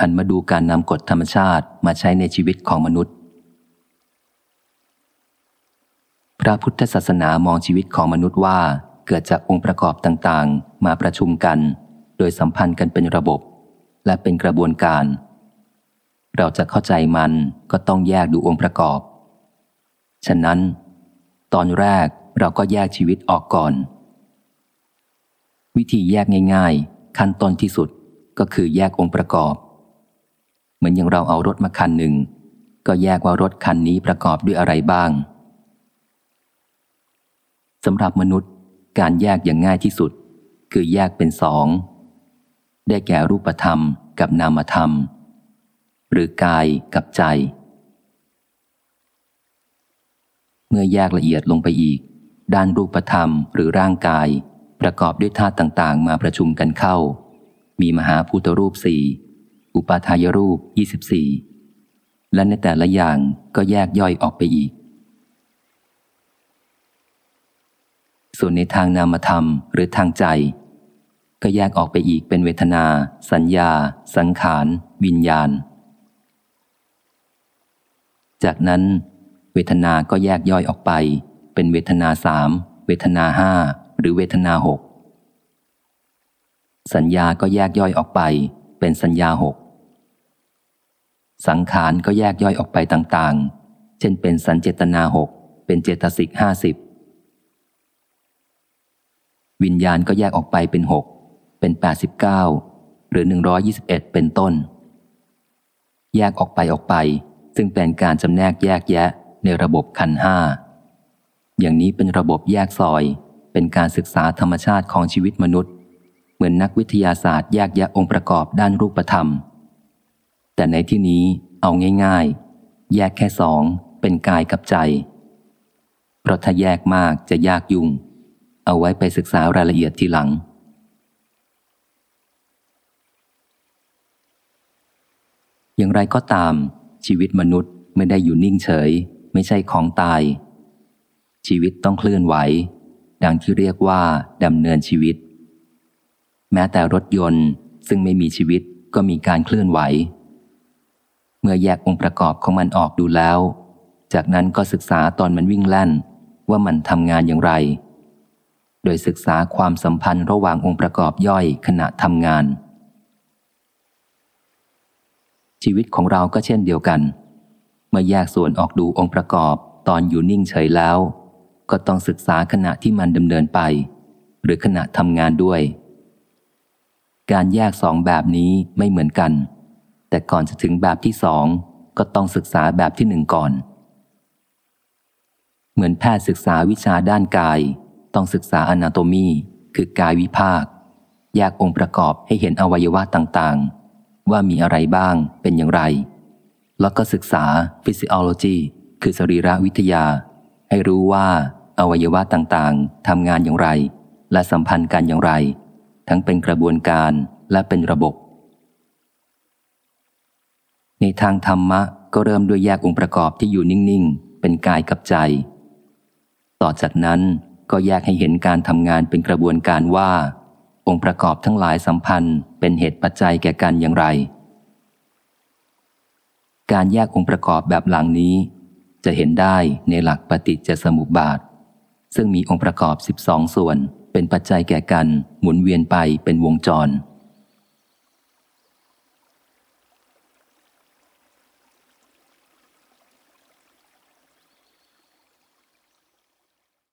อันมาดูการนำกฎธรรมชาติมาใช้ในชีวิตของมนุษย์ พระพุทธศาสนามองชีวิตของมนุษย์ว่าเกิดจากองค์ประกอบต่างๆ มาประชุมกัน โดยสัมพันธ์กันเป็นระบบ และเป็นกระบวนการ เราจะเข้าใจมันก็ต้องแยกดูองค์ประกอบ ฉะนั้น ตอนแรกเราก็แยกชีวิตออกก่อน วิธีแยกง่าย ๆ ขั้นต้นที่สุดก็คือแยกองค์ประกอบ เหมือนอย่างเราเอารถมาคันหนึ่ง ก็แยกว่ารถคันนี้ประกอบด้วยอะไรบ้างสำหรับมนุษย์การแยกอย่างง่ายที่สุด คือแยกเป็นสอง ได้แก่รูปธรรมกับนามธรรม หรือกายกับใจ เมื่อแยกละเอียดลงไปอีก ด้านรูปธรรมหรือร่างกาย ประกอบด้วยธาตุต่างๆ มาประชุมกันเข้า มีมหาภูตรูปสี่ อุปาทายรูป 24 และในแต่ละอย่างก็แยกย่อยออกไปอีก ส่วนในทางนามธรรมหรือทางใจ ก็แยกออกไปอีกเป็นเวทนา สัญญา สังขาร วิญญาณ จากนั้น เวทนาก็แยกย่อยออกไป เป็นเวทนาสามเวทนาห้าหรือเวทนาหกสัญญาก็แยกย่อยออกไป เป็นสัญญาหก สังขารก็แยกย่อยออกไปต่างๆ เช่นเป็นสัญเจตนาหกเป็นเจตสิกห้าสิบวิญญาณก็แยกออกไปเป็นหกเป็นแปดสิบเก้าหรือหนึ่งร้อยี่สิบเอ็ดเป็นต้น แยกออกไปออกไป ซึ่งเป็นการจำแนกแยกแยะในระบบขันห้าอย่างนี้เป็นระบบแยกซอย เป็นการศึกษาธรรมชาติของชีวิตมนุษย์ เหมือนนักวิทยาศาสตร์แยกแยะองค์ประกอบด้านรูปธรรม แต่ในที่นี้เอาง่ายๆ แยกแค่สองเป็นกายกับใจ เพราะถ้าแยกมากจะยากยุ่ง เอาไว้ไปศึกษารายละเอียดทีหลัง อย่างไรก็ตาม ชีวิตมนุษย์ไม่ได้อยู่นิ่งเฉย ไม่ใช่ของตาย ชีวิตต้องเคลื่อนไหว ดังที่เรียกว่าดำเนินชีวิต แม้แต่รถยนต์ซึ่งไม่มีชีวิตก็มีการเคลื่อนไหว มื่อแยกองค์ประกอบของมันออกดูแล้ว จากนั้นก็ศึกษาตอนมันวิ่งแล่นว่ามันทำงานอย่างไร โดยศึกษาความสัมพันธ์ระหว่างองค์ประกอบย่อยขณะทำงาน ชีวิตของเราก็เช่นเดียวกัน เมื่อแยกส่วนออกดูองค์ประกอบตอนอยู่นิ่งเฉยแล้ว ก็ต้องศึกษาขณะที่มันดำเนินไป หรือขณะทำงานด้วย การแยกสองแบบนี้ไม่เหมือนกัน แต่ก่อนจะถึงแบบที่สองก็ต้องศึกษาแบบที่หนึ่งก่อน เหมือนแพทย์ศึกษาวิชาด้านกาย ต้องศึกษาอนาโตมี คือกายวิภาค แยกองค์ประกอบให้เห็นอวัยวะต่างๆ ว่ามีอะไรบ้างเป็นอย่างไร แล้วก็ศึกษา physiology คือสรีระวิทยา ให้รู้ว่าอวัยวะต่างๆทำงานอย่างไร และสัมพันธ์กันอย่างไร ทั้งเป็นกระบวนการและเป็นระบบ ในทางธรรมะก็เริ่มด้วยแยกองค์ประกอบที่อยู่นิ่ง ๆ เป็นกายกับใจ ต่อจากนั้นก็แยกให้เห็นการทำงานเป็นกระบวนการว่า องค์ประกอบทั้งหลายสัมพันธ์เป็นเหตุปัจจัยแก่กันอย่างไร การแยกองค์ประกอบแบบหลังนี้ จะเห็นได้ในหลักปฏิจจสมุปบาท ซึ่งมีองค์ประกอบ 12 ส่วน เป็นปัจจัยแก่กันหมุนเวียนไปเป็นวงจร